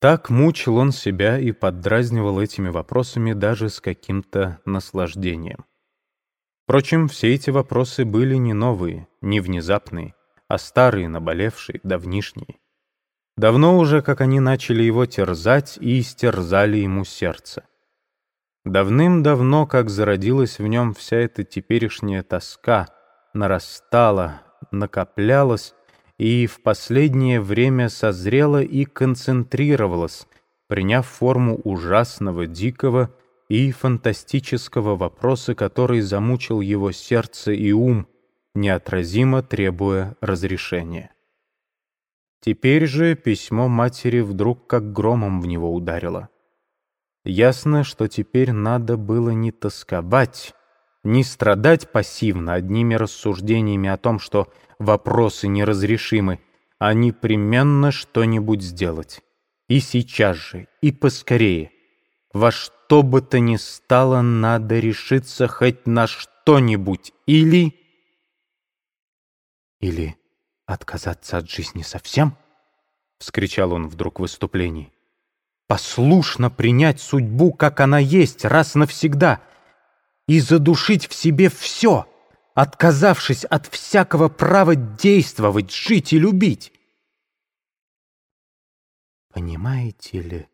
Так мучил он себя и поддразнивал этими вопросами даже с каким-то наслаждением. Впрочем, все эти вопросы были не новые, не внезапные, а старые, наболевшие, давнишние. Давно уже, как они начали его терзать и истерзали ему сердце. Давным-давно, как зародилась в нем вся эта теперешняя тоска, нарастала, накоплялась и в последнее время созрела и концентрировалась, приняв форму ужасного, дикого и фантастического вопроса, который замучил его сердце и ум, неотразимо требуя разрешения. Теперь же письмо матери вдруг как громом в него ударило. Ясно, что теперь надо было не тосковать, не страдать пассивно одними рассуждениями о том, что вопросы неразрешимы, а непременно что-нибудь сделать. И сейчас же, и поскорее. Во что бы то ни стало, надо решиться хоть на что-нибудь, или... Или отказаться от жизни совсем? — вскричал он вдруг в выступлении. «Послушно принять судьбу, как она есть, раз навсегда, и задушить в себе все, отказавшись от всякого права действовать, жить и любить». Понимаете ли,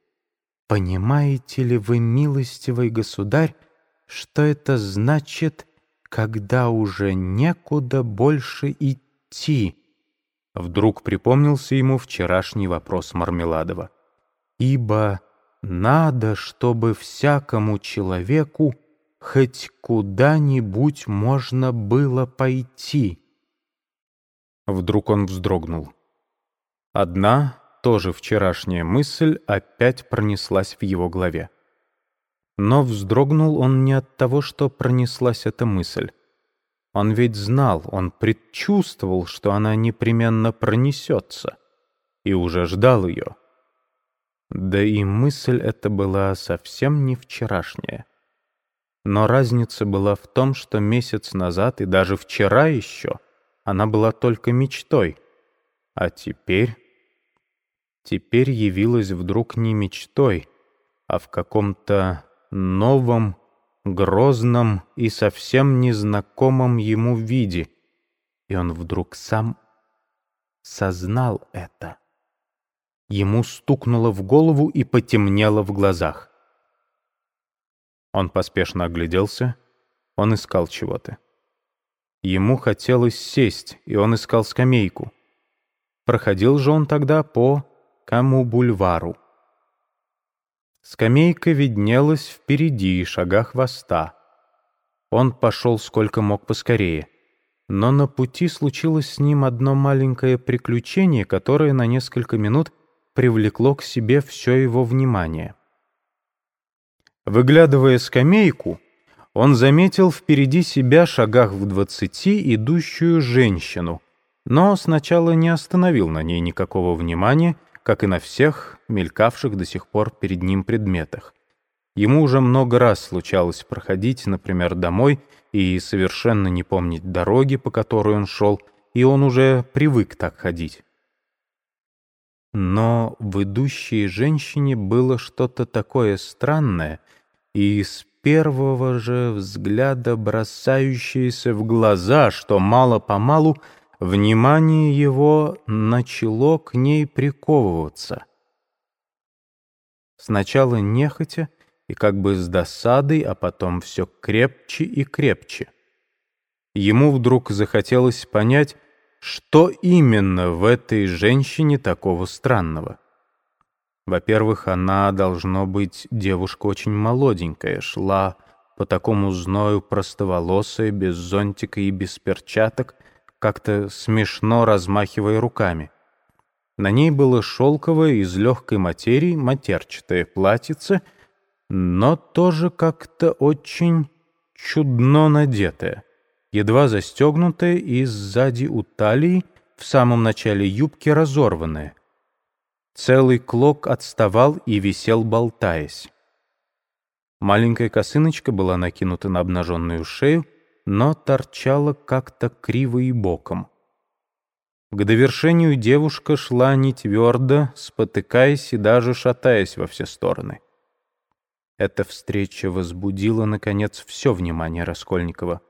понимаете ли вы, милостивый государь, что это значит, когда уже некуда больше идти? Вдруг припомнился ему вчерашний вопрос Мармеладова. «Ибо надо, чтобы всякому человеку хоть куда-нибудь можно было пойти». Вдруг он вздрогнул. Одна, тоже вчерашняя мысль опять пронеслась в его голове. Но вздрогнул он не от того, что пронеслась эта мысль. Он ведь знал, он предчувствовал, что она непременно пронесется, и уже ждал ее. Да и мысль эта была совсем не вчерашняя. Но разница была в том, что месяц назад и даже вчера еще она была только мечтой, а теперь... Теперь явилась вдруг не мечтой, а в каком-то новом, грозном и совсем незнакомом ему виде, и он вдруг сам сознал это. Ему стукнуло в голову и потемнело в глазах. Он поспешно огляделся, он искал чего-то. Ему хотелось сесть, и он искал скамейку. Проходил же он тогда по Каму-бульвару. Скамейка виднелась впереди, шагах во ста. Он пошел сколько мог поскорее. Но на пути случилось с ним одно маленькое приключение, которое на несколько минут привлекло к себе все его внимание. Выглядывая скамейку, он заметил впереди себя шагах в двадцати идущую женщину, но сначала не остановил на ней никакого внимания как и на всех мелькавших до сих пор перед ним предметах. Ему уже много раз случалось проходить, например, домой и совершенно не помнить дороги, по которой он шел, и он уже привык так ходить. Но в идущей женщине было что-то такое странное и с первого же взгляда бросающееся в глаза, что мало-помалу внимание его начало к ней приковываться. Сначала нехотя и как бы с досадой, а потом все крепче и крепче. Ему вдруг захотелось понять, что именно в этой женщине такого странного. Во-первых, она, должно быть, девушка очень молоденькая, шла по такому зною простоволосая, без зонтика и без перчаток — как-то смешно размахивая руками. На ней было шелковое из легкой материи матерчатое платьице, но тоже как-то очень чудно надетое, едва застегнутое и сзади у талии, в самом начале юбки разорванное. Целый клок отставал и висел, болтаясь. Маленькая косыночка была накинута на обнаженную шею, но торчала как-то криво и боком. К довершению девушка шла не твердо, спотыкаясь и даже шатаясь во все стороны. Эта встреча возбудила, наконец, все внимание Раскольникова.